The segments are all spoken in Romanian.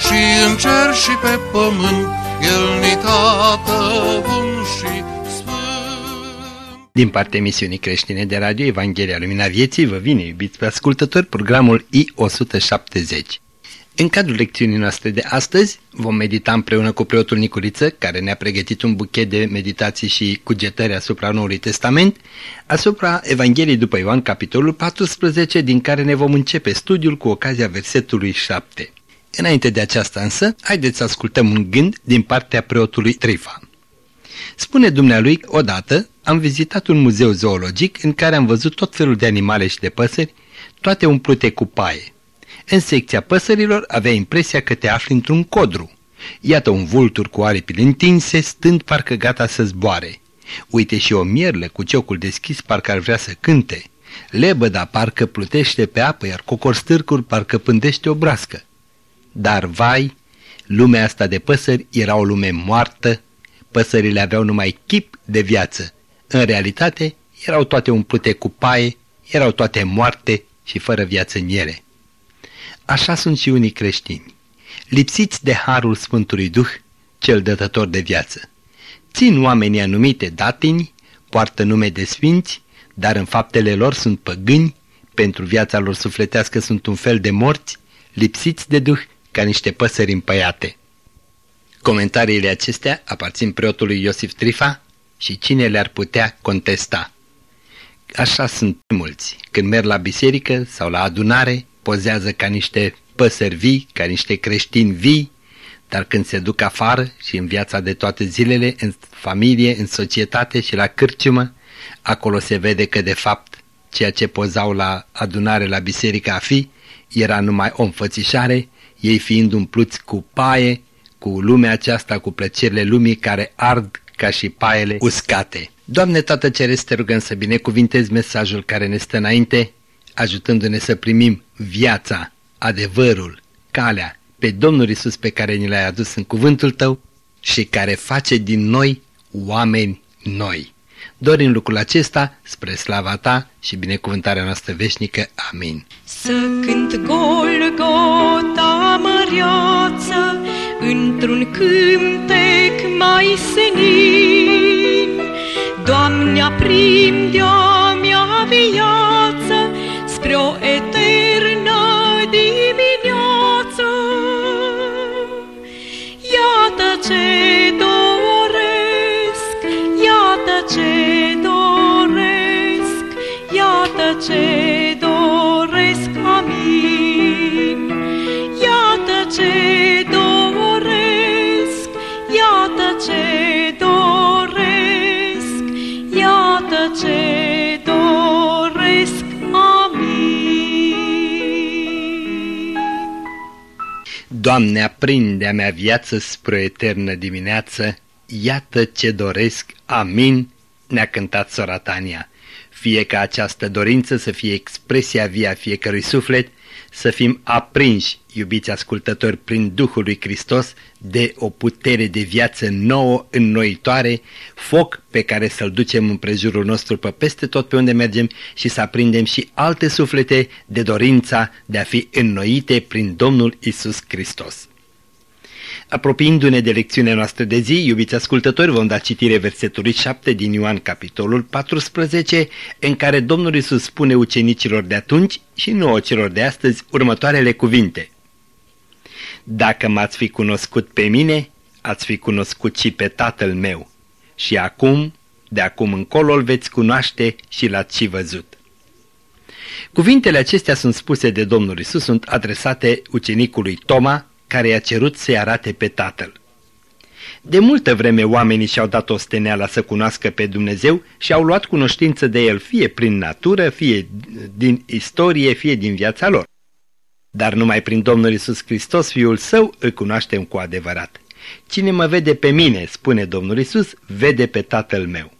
și în cer și pe pământ, El ni tată bun și din partea emisiunii creștine de radio Evanghelia Lumina Vieții vă vine, iubiți pe ascultători, programul I-170. În cadrul lecțiunii noastre de astăzi vom medita împreună cu preotul Nicuriță, care ne-a pregătit un buchet de meditații și cugetări asupra Noului Testament, asupra Evangheliei după Ioan, capitolul 14, din care ne vom începe studiul cu ocazia versetului 7. Înainte de aceasta însă, haideți să ascultăm un gând din partea preotului Trifa. Spune dumnealui, odată am vizitat un muzeu zoologic în care am văzut tot felul de animale și de păsări, toate umplute cu paie. În secția păsărilor avea impresia că te afli într-un codru. Iată un vultur cu aripile întinse, stând parcă gata să zboare. Uite și o mierlă cu ciocul deschis parcă ar vrea să cânte. Lebăda parcă plutește pe apă, iar cocorstârcul parcă pândește o brască. Dar, vai, lumea asta de păsări era o lume moartă, păsările aveau numai chip de viață. În realitate, erau toate umplute cu paie, erau toate moarte și fără viață în ele. Așa sunt și unii creștini, lipsiți de harul Sfântului Duh, cel dătător de viață. Țin oamenii anumite datini, poartă nume de sfinți, dar în faptele lor sunt păgâni, pentru viața lor sufletească sunt un fel de morți, lipsiți de Duh ca niște păsări împăiate. Comentariile acestea aparțin preotului Iosif Trifa și cine le-ar putea contesta. Așa sunt mulți. Când merg la biserică sau la adunare, pozează ca niște păsări vii, ca niște creștini vii, dar când se duc afară și în viața de toate zilele, în familie, în societate și la cârciumă, acolo se vede că de fapt ceea ce pozau la adunare la biserică a fi era numai o înfățișare, ei fiind umpluți cu paie, cu lumea aceasta, cu plăcerile lumii care ard ca și paiele uscate. Doamne Tată Ceresc, te rugăm să binecuvintezi mesajul care ne stă înainte, ajutându-ne să primim viața, adevărul, calea pe Domnul Isus pe care ni l-ai adus în cuvântul tău și care face din noi oameni noi. Dorim lucrul acesta spre slava ta și binecuvântarea noastră veșnică. Amin. Să cânt Golgota măreață într-un cântec mai senin, Doamne, aprim-de-a mea viață spre o eternă dimineață. Iată ce doresc, iată ce doresc, iată ce ce doresc, iată ce doresc, iată ce doresc, amin. Doamne, aprinde-a mea viață spre o eternă dimineață, iată ce doresc, amin, ne-a cântat sora Tania. Fie ca această dorință să fie expresia via fiecărui suflet, să fim aprinși, iubiți ascultători, prin Duhul lui Hristos, de o putere de viață nouă, înnoitoare, foc pe care să-l ducem în prejurul nostru pe peste tot pe unde mergem și să aprindem și alte suflete de dorința de a fi înnoite prin Domnul Isus Hristos. Apropiindu-ne de lecțiunea noastră de zi, iubiți ascultători, vom da citire versetului 7 din Ioan capitolul 14, în care Domnul Isus spune ucenicilor de atunci și nouă celor de astăzi următoarele cuvinte. Dacă m-ați fi cunoscut pe mine, ați fi cunoscut și pe Tatăl meu. Și acum, de acum încolo, îl veți cunoaște și l-ați și văzut. Cuvintele acestea sunt spuse de Domnul Isus, sunt adresate ucenicului Toma, care i-a cerut să-i arate pe Tatăl. De multă vreme oamenii și-au dat o steneală să cunoască pe Dumnezeu și au luat cunoștință de El fie prin natură, fie din istorie, fie din viața lor. Dar numai prin Domnul Isus Hristos, Fiul Său, îl cunoaștem cu adevărat. Cine mă vede pe mine, spune Domnul Isus, vede pe Tatăl meu.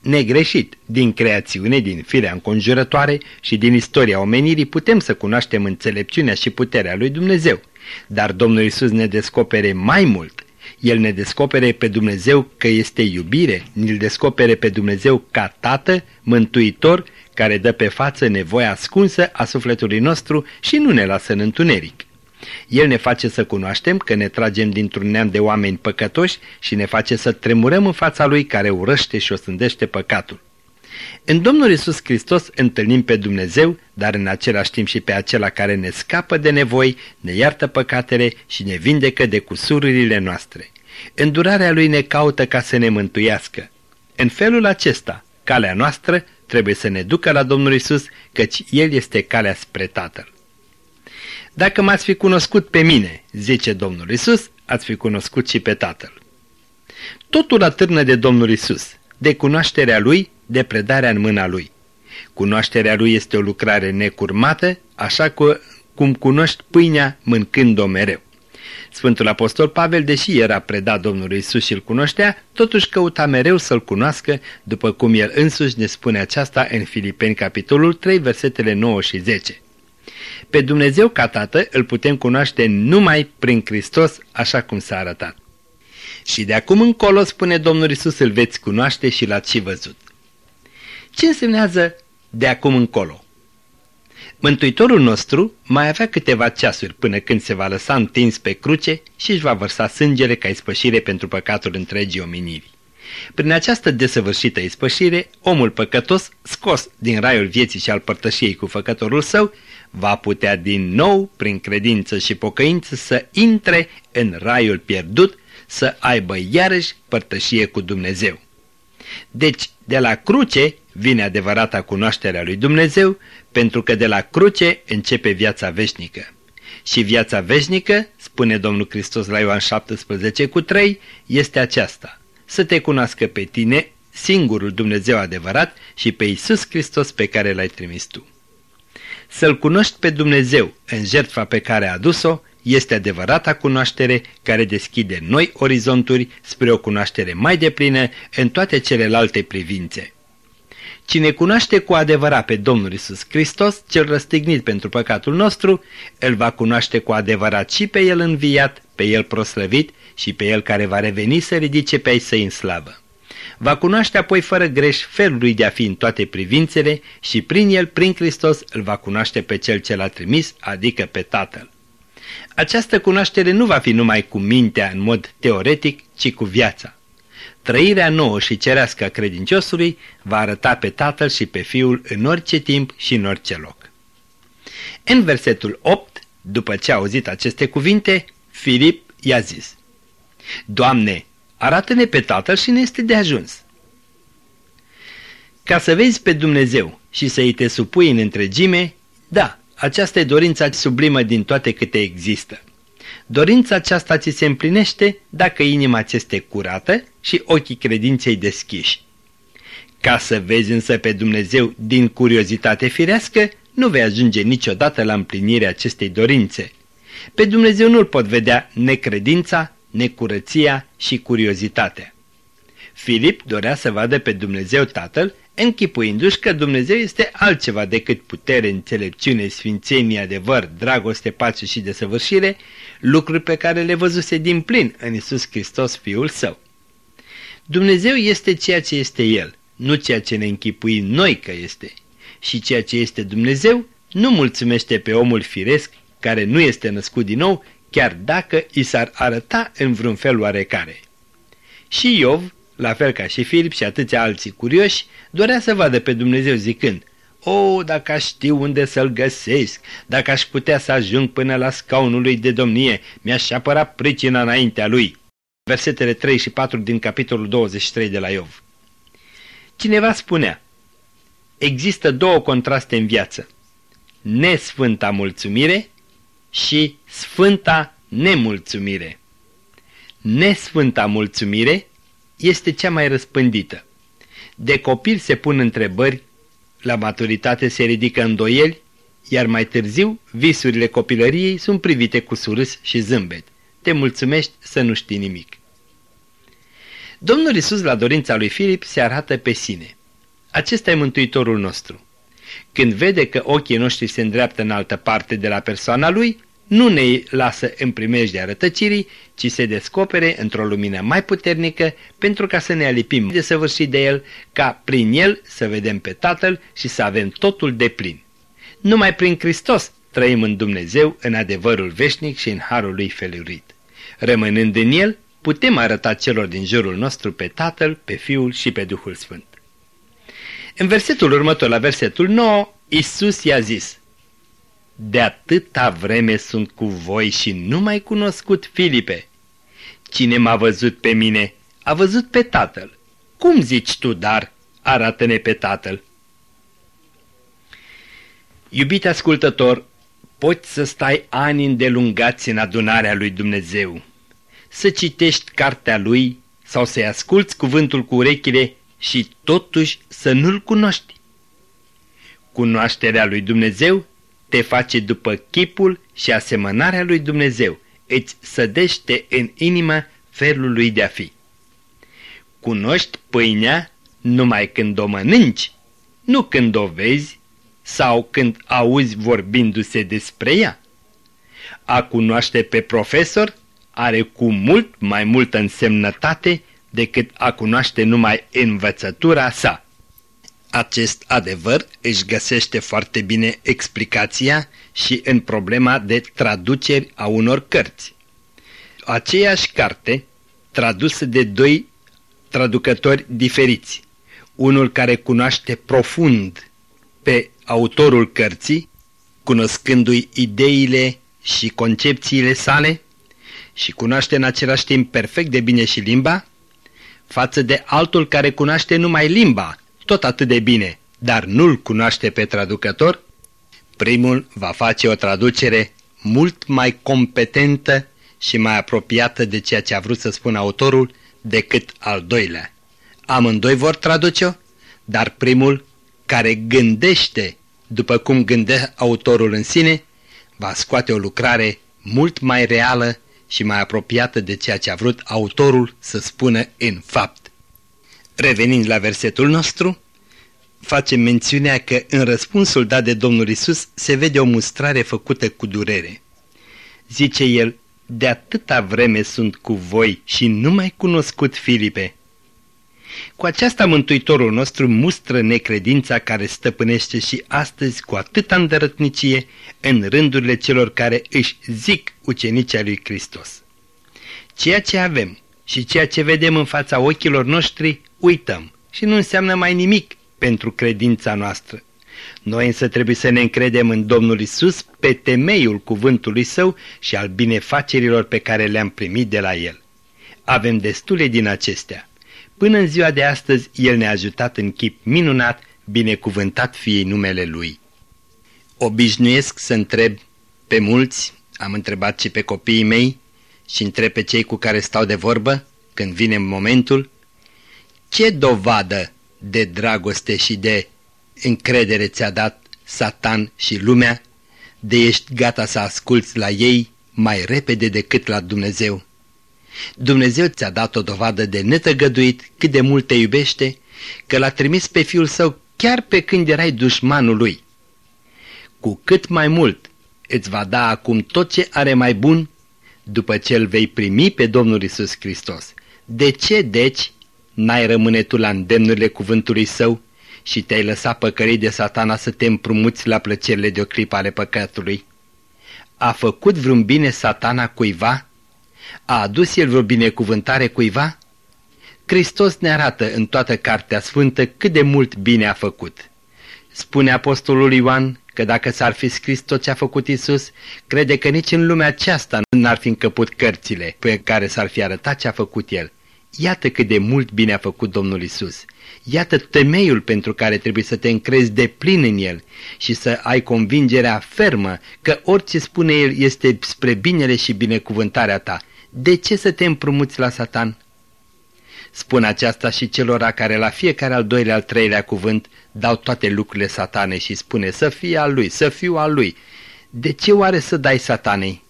Negreșit, din creațiune, din firea înconjurătoare și din istoria omenirii putem să cunoaștem înțelepciunea și puterea lui Dumnezeu, dar Domnul Isus ne descopere mai mult. El ne descopere pe Dumnezeu că este iubire, ne-l descopere pe Dumnezeu ca Tată, Mântuitor, care dă pe față nevoia ascunsă a sufletului nostru și nu ne lasă în întuneric. El ne face să cunoaștem că ne tragem dintr-un neam de oameni păcătoși și ne face să tremurăm în fața Lui care urăște și osândește păcatul. În Domnul Isus Hristos întâlnim pe Dumnezeu, dar în același timp și pe acela care ne scapă de nevoi, ne iartă păcatele și ne vindecă de cusururile noastre. Îndurarea Lui ne caută ca să ne mântuiască. În felul acesta, calea noastră trebuie să ne ducă la Domnul Isus, căci El este calea spre Tatăl. Dacă m-ați fi cunoscut pe mine, zice Domnul Isus, ați fi cunoscut și pe Tatăl. Totul atârnă de Domnul Isus, de cunoașterea Lui, de predarea în mâna Lui. Cunoașterea Lui este o lucrare necurmată, așa cum cunoști pâinea mâncând-o mereu. Sfântul Apostol Pavel, deși era predat Domnului Isus și îl cunoștea, totuși căuta mereu să-l cunoască, după cum el însuși ne spune aceasta în Filipeni capitolul 3, versetele 9 și 10. Pe Dumnezeu ca Tată îl putem cunoaște numai prin Hristos, așa cum s-a arătat. Și de acum încolo, spune Domnul Isus, îl veți cunoaște și l-ați și văzut. Ce însemnează de acum încolo? Mântuitorul nostru mai avea câteva ceasuri până când se va lăsa întins pe cruce și își va vărsa sângele ca ispășire pentru păcatul întregii omeniri. Prin această desăvârșită ispășire, omul păcătos, scos din raiul vieții și al părtășiei cu făcătorul său, va putea din nou, prin credință și pocăință, să intre în raiul pierdut, să aibă iarăși părtășie cu Dumnezeu. Deci, de la cruce vine adevărata cunoașterea lui Dumnezeu, pentru că de la cruce începe viața veșnică. Și viața veșnică, spune Domnul Hristos la Ioan 17 cu 3, este aceasta, să te cunoască pe tine, singurul Dumnezeu adevărat și pe Isus Hristos pe care l-ai trimis tu. Să-L cunoști pe Dumnezeu în jertfa pe care a adus-o este adevărata cunoaștere care deschide noi orizonturi spre o cunoaștere mai deplină în toate celelalte privințe. Cine cunoaște cu adevărat pe Domnul Isus Hristos, cel răstignit pentru păcatul nostru, îl va cunoaște cu adevărat și pe El înviat, pe El proslăvit și pe El care va reveni să ridice pe ei săi în slavă. Va cunoaște apoi fără greș felul lui de a fi în toate privințele și prin El, prin Hristos, îl va cunoaște pe Cel ce l-a trimis, adică pe Tatăl. Această cunoaștere nu va fi numai cu mintea în mod teoretic, ci cu viața. Trăirea nouă și cerească a credinciosului va arăta pe Tatăl și pe Fiul în orice timp și în orice loc. În versetul 8, după ce a auzit aceste cuvinte, Filip i-a zis, Doamne, arată-ne pe Tatăl și ne este de ajuns. Ca să vezi pe Dumnezeu și să-i te supui în întregime, da, aceasta e dorința sublimă din toate câte există. Dorința aceasta ți se împlinește dacă inima ți este curată și ochii credinței deschiși. Ca să vezi însă pe Dumnezeu din curiozitate firească, nu vei ajunge niciodată la împlinirea acestei dorințe. Pe Dumnezeu nu-L pot vedea necredința, necurăția și curiozitatea. Filip dorea să vadă pe Dumnezeu Tatăl, închipuindu-și că Dumnezeu este altceva decât putere, înțelepciune, sfințenie, adevăr, dragoste, pace și desăvârșire, lucruri pe care le văzuse din plin în Isus Hristos, Fiul Său. Dumnezeu este ceea ce este El, nu ceea ce ne închipuim noi că este. Și ceea ce este Dumnezeu nu mulțumește pe omul firesc care nu este născut din nou, chiar dacă i s-ar arăta în vreun fel oarecare. Și Iov, la fel ca și Filip și atâția alții curioși, dorea să vadă pe Dumnezeu zicând, O, dacă aș ști unde să-l găsesc, dacă aș putea să ajung până la scaunul lui de domnie, mi-aș apăra pricina înaintea lui. Versetele 3 și 4 din capitolul 23 de la Iov. Cineva spunea, există două contraste în viață, nesfânta mulțumire și sfânta nemulțumire. Nesfânta mulțumire este cea mai răspândită. De copil se pun întrebări, la maturitate se ridică îndoieli, iar mai târziu visurile copilăriei sunt privite cu surâs și zâmbet. Te mulțumești să nu știi nimic. Domnul Isus la dorința lui Filip se arată pe sine. Acesta e Mântuitorul nostru. Când vede că ochii noștri se îndreaptă în altă parte de la persoana lui, nu ne lasă în primejdea rătăcirii, ci se descopere într-o lumină mai puternică pentru ca să ne alipim de săvârșit de el, ca prin el să vedem pe Tatăl și să avem totul de plin. Numai prin Hristos trăim în Dumnezeu, în adevărul veșnic și în harul lui felurit. Rămânând în el, putem arăta celor din jurul nostru pe Tatăl, pe Fiul și pe Duhul Sfânt. În versetul următor, la versetul 9, Isus i-a zis, De atâta vreme sunt cu voi și nu mai cunoscut Filipe. Cine m-a văzut pe mine, a văzut pe Tatăl. Cum zici tu, dar, arată-ne pe Tatăl? Iubite ascultător, poți să stai ani îndelungați în adunarea lui Dumnezeu, să citești cartea lui sau să-i asculți cuvântul cu urechile și totuși să nu-l cunoști. Cunoașterea lui Dumnezeu te face după chipul și asemănarea lui Dumnezeu, îți sădește în inimă felul lui de-a fi. Cunoști pâinea numai când o mănânci, nu când o vezi sau când auzi vorbindu-se despre ea. A cunoaște pe profesor are cu mult mai multă însemnătate decât a cunoaște numai învățătura sa. Acest adevăr își găsește foarte bine explicația și în problema de traduceri a unor cărți. Aceeași carte, tradusă de doi traducători diferiți, unul care cunoaște profund pe autorul cărții, cunoscându-i ideile și concepțiile sale și cunoaște în același timp perfect de bine și limba, față de altul care cunoaște numai limba, tot atât de bine, dar nu-l cunoaște pe traducător, primul va face o traducere mult mai competentă și mai apropiată de ceea ce a vrut să spună autorul decât al doilea. Amândoi vor traduce-o, dar primul, care gândește după cum gânde autorul în sine, va scoate o lucrare mult mai reală și mai apropiată de ceea ce a vrut autorul să spună în fapt. Revenind la versetul nostru, face mențiunea că în răspunsul dat de Domnul Isus se vede o mustrare făcută cu durere. Zice el, de atâta vreme sunt cu voi și nu mai cunoscut Filipe. Cu aceasta Mântuitorul nostru mustră necredința care stăpânește și astăzi cu atâta îndărătnicie în rândurile celor care își zic ucenicii lui Hristos. Ceea ce avem și ceea ce vedem în fața ochilor noștri uităm și nu înseamnă mai nimic pentru credința noastră. Noi însă trebuie să ne încredem în Domnul Isus pe temeiul cuvântului Său și al binefacerilor pe care le-am primit de la El. Avem destule din acestea. Până în ziua de astăzi, El ne-a ajutat în chip minunat, binecuvântat fie numele Lui. Obișnuiesc să întreb pe mulți, am întrebat și pe copiii mei și întreb pe cei cu care stau de vorbă, când vine momentul, ce dovadă de dragoste și de încredere ți-a dat Satan și lumea, de ești gata să asculți la ei mai repede decât la Dumnezeu? Dumnezeu ți-a dat o dovadă de netăgăduit cât de mult te iubește, că l-a trimis pe Fiul Său chiar pe când erai dușmanul Lui. Cu cât mai mult îți va da acum tot ce are mai bun, după ce îl vei primi pe Domnul Isus Hristos. De ce, deci, n-ai rămâne tu la îndemnurile cuvântului Său și te-ai lăsat păcării de satana să te împrumuți la plăcerile de o clipă ale păcatului? A făcut vreun bine satana cuiva? A adus el vreo binecuvântare cuiva? Hristos ne arată în toată Cartea Sfântă cât de mult bine a făcut. Spune Apostolul Ioan că dacă s-ar fi scris tot ce a făcut Isus, crede că nici în lumea aceasta n-ar fi încăput cărțile pe care s-ar fi arătat ce a făcut El. Iată cât de mult bine a făcut Domnul Isus. Iată temeiul pentru care trebuie să te încrezi de plin în El și să ai convingerea fermă că orice spune El este spre binele și binecuvântarea ta, de ce să te împrumuți la Satan? Spun aceasta și celora care la fiecare al doilea, al treilea cuvânt dau toate lucrurile satane și spune să fie al lui, să fiu al lui. De ce oare să dai satanei?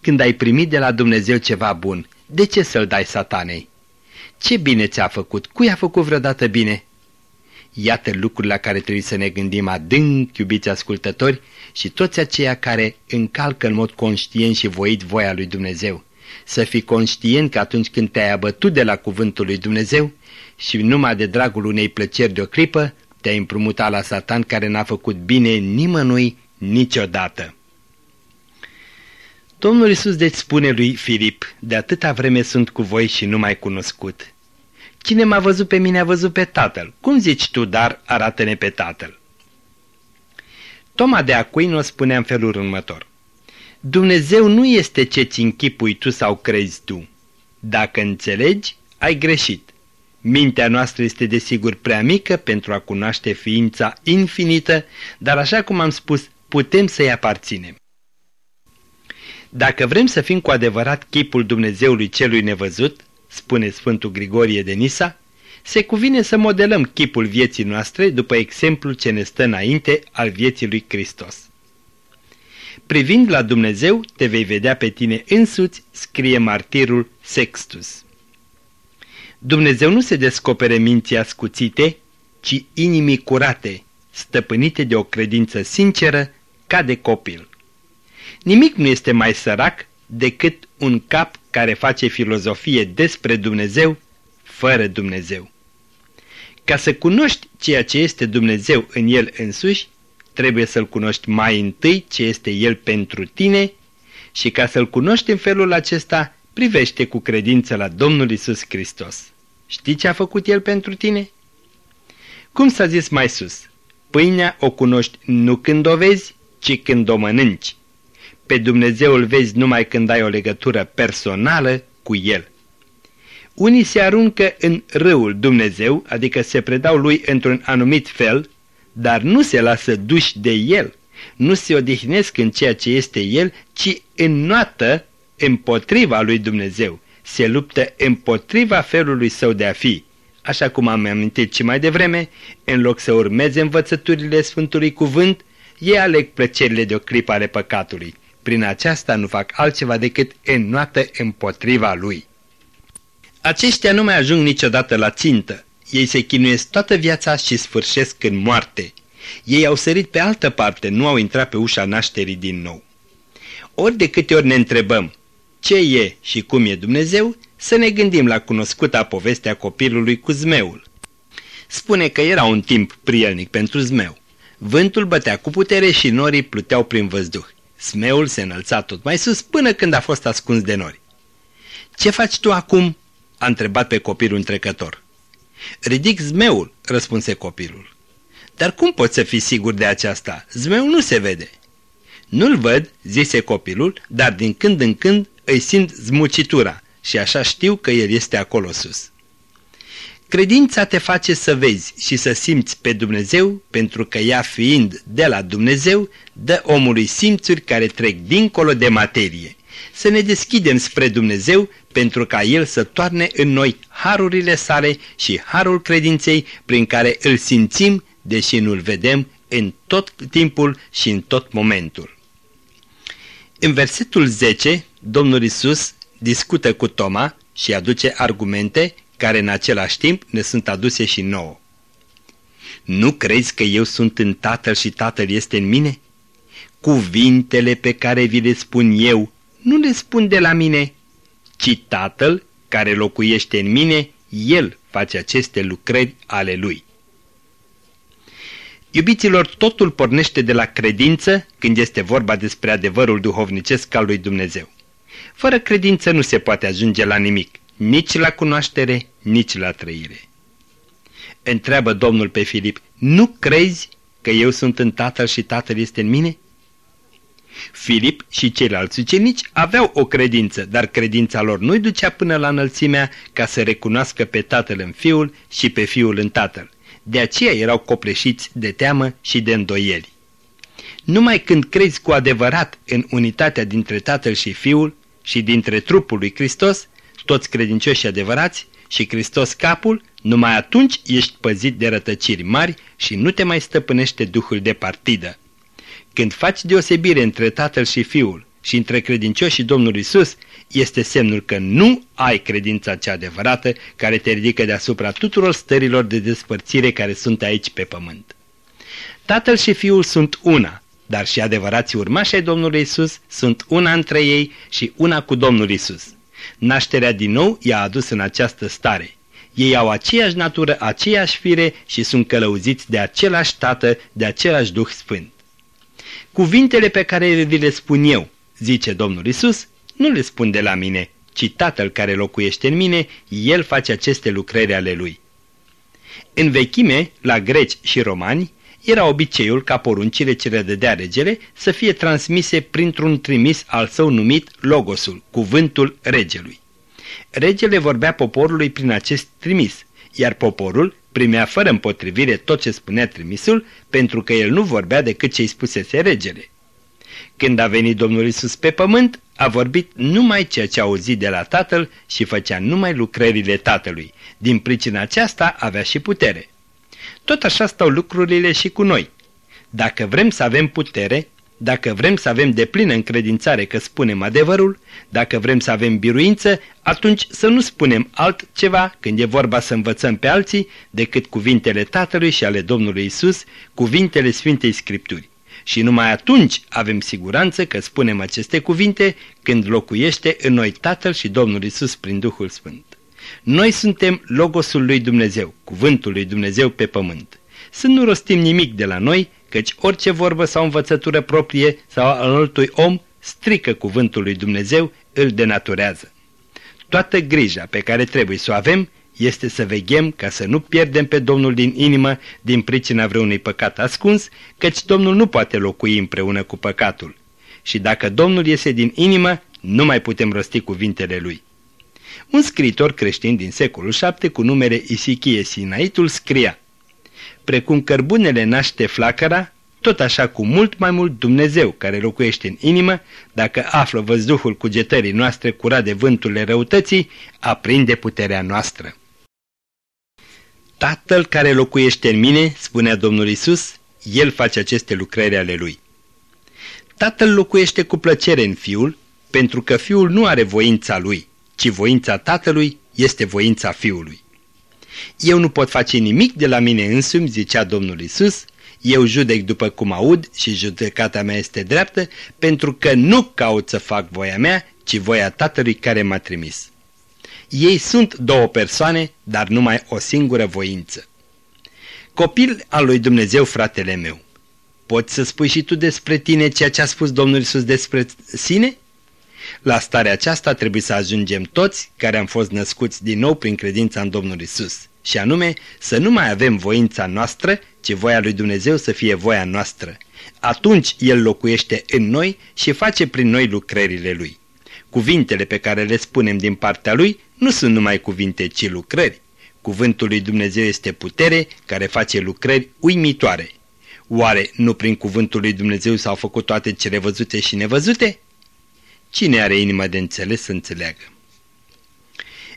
Când ai primit de la Dumnezeu ceva bun, de ce să-l dai satanei? Ce bine ți-a făcut? Cui a făcut vreodată bine? Iată lucruri la care trebuie să ne gândim adânc, iubiți ascultători, și toți aceia care încalcă în mod conștient și voit voia lui Dumnezeu. Să fii conștient că atunci când te-ai abătut de la cuvântul lui Dumnezeu și numai de dragul unei plăceri de o clipă, te-ai împrumutat la satan care n-a făcut bine nimănui niciodată. Domnul Iisus deci spune lui Filip, de atâta vreme sunt cu voi și nu mai cunoscut. Cine m-a văzut pe mine a văzut pe tatăl. Cum zici tu, dar arată-ne pe tatăl? Toma de Aquino spunea în felul următor. Dumnezeu nu este ce-ți închipui tu sau crezi tu. Dacă înțelegi, ai greșit. Mintea noastră este desigur prea mică pentru a cunoaște ființa infinită, dar așa cum am spus, putem să-i aparținem. Dacă vrem să fim cu adevărat chipul Dumnezeului celui nevăzut, spune Sfântul Grigorie de Nisa, se cuvine să modelăm chipul vieții noastre după exemplul ce ne stă înainte al vieții lui Hristos. Privind la Dumnezeu, te vei vedea pe tine însuți, scrie martirul Sextus. Dumnezeu nu se descopere minții ascuțite, ci inimii curate, stăpânite de o credință sinceră, ca de copil. Nimic nu este mai sărac decât un cap care face filozofie despre Dumnezeu, fără Dumnezeu. Ca să cunoști ceea ce este Dumnezeu în El însuși, trebuie să-L cunoști mai întâi ce este El pentru tine și ca să-L cunoști în felul acesta, privește cu credință la Domnul Isus Hristos. Știi ce a făcut El pentru tine? Cum s-a zis mai sus, pâinea o cunoști nu când o vezi, ci când o mănânci. Pe Dumnezeu îl vezi numai când ai o legătură personală cu El. Unii se aruncă în râul Dumnezeu, adică se predau lui într-un anumit fel, dar nu se lasă duși de El, nu se odihnesc în ceea ce este El, ci înnoată împotriva lui Dumnezeu, se luptă împotriva felului său de a fi. Așa cum am amintit și mai devreme, în loc să urmeze învățăturile Sfântului Cuvânt, ei aleg plăcerile de o clipă ale păcatului. Prin aceasta nu fac altceva decât înnoată împotriva lui. Aceștia nu mai ajung niciodată la țintă. Ei se chinuiesc toată viața și sfârșesc în moarte. Ei au sărit pe altă parte, nu au intrat pe ușa nașterii din nou. Ori de câte ori ne întrebăm ce e și cum e Dumnezeu, să ne gândim la cunoscuta povestea copilului cu zmeul. Spune că era un timp prielnic pentru zmeu. Vântul bătea cu putere și norii pluteau prin văzduh. Smeul se înălța tot mai sus până când a fost ascuns de nori. Ce faci tu acum?" a întrebat pe copilul întrecător. Ridic zmeul," răspunse copilul. Dar cum poți să fii sigur de aceasta? Zmeul nu se vede." Nu-l văd," zise copilul, dar din când în când îi simt zmucitura și așa știu că el este acolo sus. Credința te face să vezi și să simți pe Dumnezeu, pentru că ea fiind de la Dumnezeu, dă omului simțuri care trec dincolo de materie. Să ne deschidem spre Dumnezeu pentru ca El să toarne în noi harurile sale și harul credinței prin care îl simțim, deși nu-l vedem în tot timpul și în tot momentul. În versetul 10, Domnul Isus discută cu Toma și aduce argumente care în același timp ne sunt aduse și nouă. Nu crezi că eu sunt în Tatăl și Tatăl este în mine? Cuvintele pe care vi le spun eu nu le spun de la mine, ci Tatăl care locuiește în mine, El face aceste lucrări ale Lui. Iubiților, totul pornește de la credință când este vorba despre adevărul duhovnicesc al lui Dumnezeu. Fără credință nu se poate ajunge la nimic, nici la cunoaștere, nici la trăire. Întreabă Domnul pe Filip, nu crezi că eu sunt în Tatăl și Tatăl este în mine? Filip și ceilalți ucenici aveau o credință, dar credința lor nu-i ducea până la înălțimea ca să recunoască pe Tatăl în Fiul și pe Fiul în Tatăl. De aceea erau copleșiți de teamă și de îndoieli. Numai când crezi cu adevărat în unitatea dintre Tatăl și Fiul și dintre trupul lui Hristos, toți credincioșii adevărați, și Hristos capul, numai atunci ești păzit de rătăciri mari și nu te mai stăpânește duhul de partidă. Când faci deosebire între tatăl și fiul și între credincioși și Domnul Isus, este semnul că nu ai credința cea adevărată care te ridică deasupra tuturor stărilor de despărțire care sunt aici pe pământ. Tatăl și fiul sunt una, dar și adevărații urmași ai Domnului Isus sunt una între ei și una cu Domnul Isus. Nașterea din nou i-a adus în această stare. Ei au aceeași natură, aceeași fire și sunt călăuziți de același Tată, de același Duh Sfânt. Cuvintele pe care vi le spun eu, zice Domnul Isus, nu le spun de la mine, ci Tatăl care locuiește în mine, El face aceste lucrări ale Lui. În vechime, la greci și romani, era obiceiul ca poruncile ce le dădea regele să fie transmise printr-un trimis al său numit Logosul, cuvântul regelui. Regele vorbea poporului prin acest trimis, iar poporul primea fără împotrivire tot ce spunea trimisul, pentru că el nu vorbea decât ce îi spusese regele. Când a venit Domnul Isus pe pământ, a vorbit numai ceea ce a auzit de la Tatăl și făcea numai lucrările Tatălui. Din pricina aceasta avea și putere. Tot așa stau lucrurile și cu noi. Dacă vrem să avem putere, dacă vrem să avem deplină încredințare că spunem adevărul, dacă vrem să avem biruință, atunci să nu spunem altceva când e vorba să învățăm pe alții decât cuvintele Tatălui și ale Domnului Isus, cuvintele Sfintei Scripturi. Și numai atunci avem siguranță că spunem aceste cuvinte când locuiește în noi Tatăl și Domnul Isus prin Duhul Sfânt. Noi suntem Logosul lui Dumnezeu, cuvântul lui Dumnezeu pe pământ. Să nu rostim nimic de la noi, căci orice vorbă sau învățătură proprie sau al altui om strică cuvântul lui Dumnezeu, îl denaturează. Toată grija pe care trebuie să o avem este să veghem ca să nu pierdem pe Domnul din inimă din pricina vreunui păcat ascuns, căci Domnul nu poate locui împreună cu păcatul. Și dacă Domnul iese din inimă, nu mai putem rosti cuvintele lui. Un scriitor creștin din secolul VII cu numele Isichie Sinaitul scria Precum cărbunele naște flacăra, tot așa cu mult mai mult Dumnezeu care locuiește în inimă, dacă află văzduhul cugetării noastre curat de vânturile răutății, aprinde puterea noastră. Tatăl care locuiește în mine, spunea Domnul Isus, El face aceste lucrări ale Lui. Tatăl locuiește cu plăcere în Fiul, pentru că Fiul nu are voința Lui, ci voința Tatălui este voința Fiului. Eu nu pot face nimic de la mine însumi, zicea Domnul Isus, eu judec după cum aud și judecata mea este dreaptă, pentru că nu caut să fac voia mea, ci voia Tatălui care m-a trimis. Ei sunt două persoane, dar numai o singură voință. Copil al lui Dumnezeu, fratele meu, poți să spui și tu despre tine ceea ce a spus Domnul Isus despre sine? La starea aceasta trebuie să ajungem toți care am fost născuți din nou prin credința în Domnul Isus, și anume să nu mai avem voința noastră, ci voia lui Dumnezeu să fie voia noastră. Atunci El locuiește în noi și face prin noi lucrările Lui. Cuvintele pe care le spunem din partea Lui nu sunt numai cuvinte, ci lucrări. Cuvântul lui Dumnezeu este putere care face lucrări uimitoare. Oare nu prin cuvântul lui Dumnezeu s-au făcut toate cele văzute și nevăzute? Cine are inima de înțeles să înțeleagă?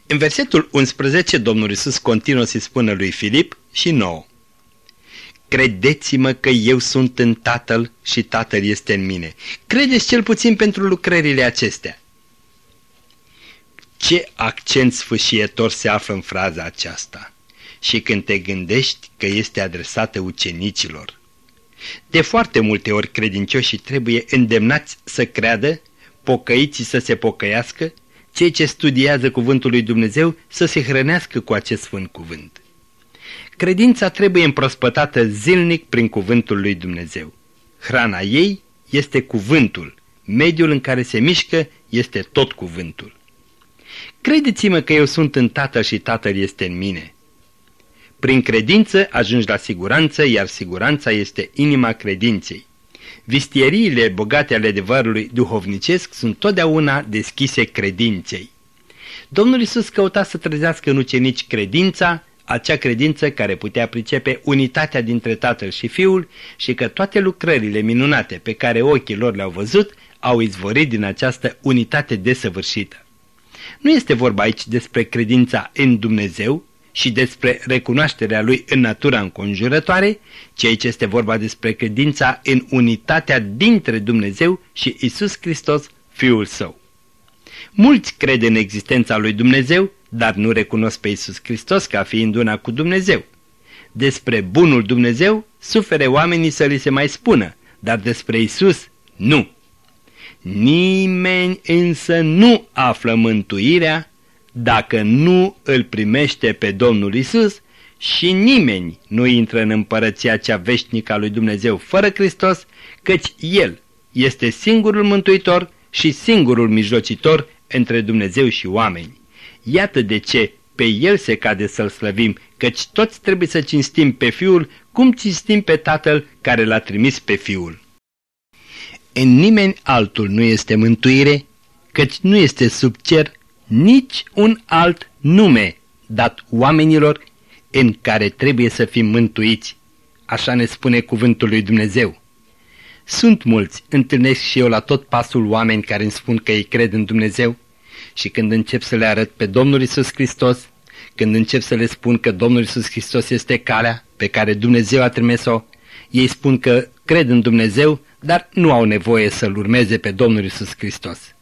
În versetul 11, Domnul Iisus continuă să-i spună lui Filip și nouă. Credeți-mă că eu sunt în Tatăl și Tatăl este în mine. Credeți cel puțin pentru lucrările acestea. Ce accent sfâșietor se află în fraza aceasta și când te gândești că este adresată ucenicilor. De foarte multe ori credincioșii trebuie îndemnați să creadă pocăiții să se pocăiască, cei ce studiază cuvântul lui Dumnezeu să se hrănească cu acest sfânt cuvânt. Credința trebuie împrospătată zilnic prin cuvântul lui Dumnezeu. Hrana ei este cuvântul, mediul în care se mișcă este tot cuvântul. Credeți-mă că eu sunt în Tatăl și Tatăl este în mine. Prin credință ajungi la siguranță, iar siguranța este inima credinței. Vistieriile bogate ale adevărului duhovnicesc sunt totdeauna deschise credinței. Domnul Isus căuta să trezească în ucenici credința, acea credință care putea pricepe unitatea dintre Tatăl și Fiul și că toate lucrările minunate pe care ochii lor le-au văzut au izvorit din această unitate desăvârșită. Nu este vorba aici despre credința în Dumnezeu și despre recunoașterea Lui în natura înconjurătoare, ci aici este vorba despre credința în unitatea dintre Dumnezeu și Isus Hristos, Fiul Său. Mulți cred în existența lui Dumnezeu, dar nu recunosc pe Isus Hristos ca fiind una cu Dumnezeu. Despre bunul Dumnezeu sufere oamenii să li se mai spună, dar despre Isus nu. Nimeni însă nu află mântuirea dacă nu îl primește pe Domnul Isus și nimeni nu intră în împărăția cea veșnică a lui Dumnezeu fără Hristos, căci El este singurul mântuitor și singurul mijlocitor între Dumnezeu și oameni. Iată de ce pe El se cade să-L slăvim, căci toți trebuie să cinstim pe Fiul cum cinstim pe Tatăl care l-a trimis pe Fiul. În nimeni altul nu este mântuire, căci nu este sub cer nici un alt nume dat oamenilor în care trebuie să fim mântuiți. Așa ne spune cuvântul lui Dumnezeu. Sunt mulți, întâlnesc și eu la tot pasul oameni care îmi spun că ei cred în Dumnezeu și când încep să le arăt pe Domnul Isus Hristos, când încep să le spun că Domnul Isus Hristos este calea pe care Dumnezeu a trimis-o, ei spun că cred în Dumnezeu, dar nu au nevoie să-L urmeze pe Domnul Isus Hristos.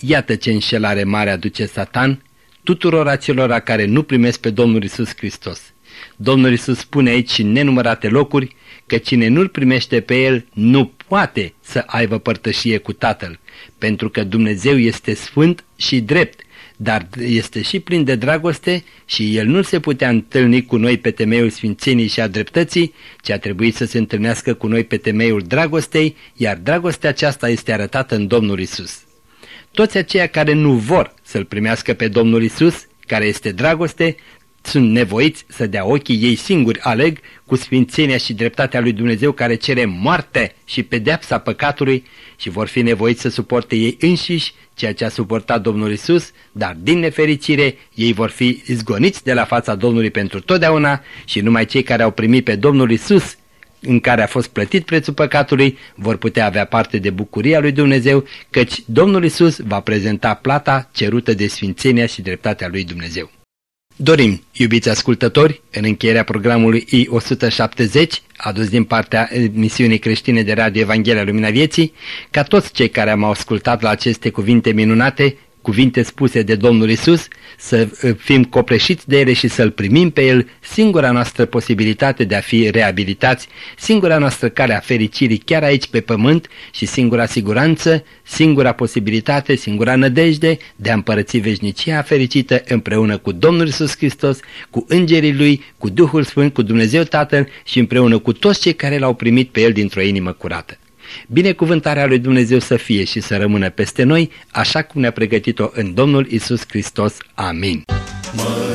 Iată ce înșelare mare aduce Satan tuturor acelora care nu primesc pe Domnul Isus Hristos. Domnul Isus spune aici în nenumărate locuri că cine nu-L primește pe El nu poate să aibă părtășie cu Tatăl, pentru că Dumnezeu este sfânt și drept, dar este și plin de dragoste și El nu se putea întâlni cu noi pe temeiul sfințenii și a dreptății, ci a trebuit să se întâlnească cu noi pe temeiul dragostei, iar dragostea aceasta este arătată în Domnul Isus. Toți aceia care nu vor să-L primească pe Domnul Isus, care este dragoste, sunt nevoiți să dea ochii ei singuri aleg cu sfințenia și dreptatea lui Dumnezeu care cere moarte și pedeapsa păcatului și vor fi nevoiți să suporte ei înșiși ceea ce a suportat Domnul Isus, dar din nefericire ei vor fi izgoniți de la fața Domnului pentru totdeauna și numai cei care au primit pe Domnul Isus în care a fost plătit prețul păcatului, vor putea avea parte de bucuria lui Dumnezeu, căci Domnul Isus va prezenta plata cerută de sfințenia și dreptatea lui Dumnezeu. Dorim, iubiți ascultători, în încheierea programului I-170, adus din partea misiunii creștine de Radio Evanghelia Lumina Vieții, ca toți cei care am ascultat la aceste cuvinte minunate cuvinte spuse de Domnul Isus, să uh, fim copreșiți de ele și să-L primim pe El, singura noastră posibilitate de a fi reabilitați, singura noastră cale a fericirii chiar aici pe pământ și singura siguranță, singura posibilitate, singura nădejde de a împărăți veșnicia fericită împreună cu Domnul Isus Hristos, cu îngerii Lui, cu Duhul Sfânt, cu Dumnezeu Tatăl și împreună cu toți cei care L-au primit pe El dintr-o inimă curată. Binecuvântarea lui Dumnezeu să fie și să rămână peste noi, așa cum ne-a pregătit-o în Domnul Isus Hristos. Amin. Mă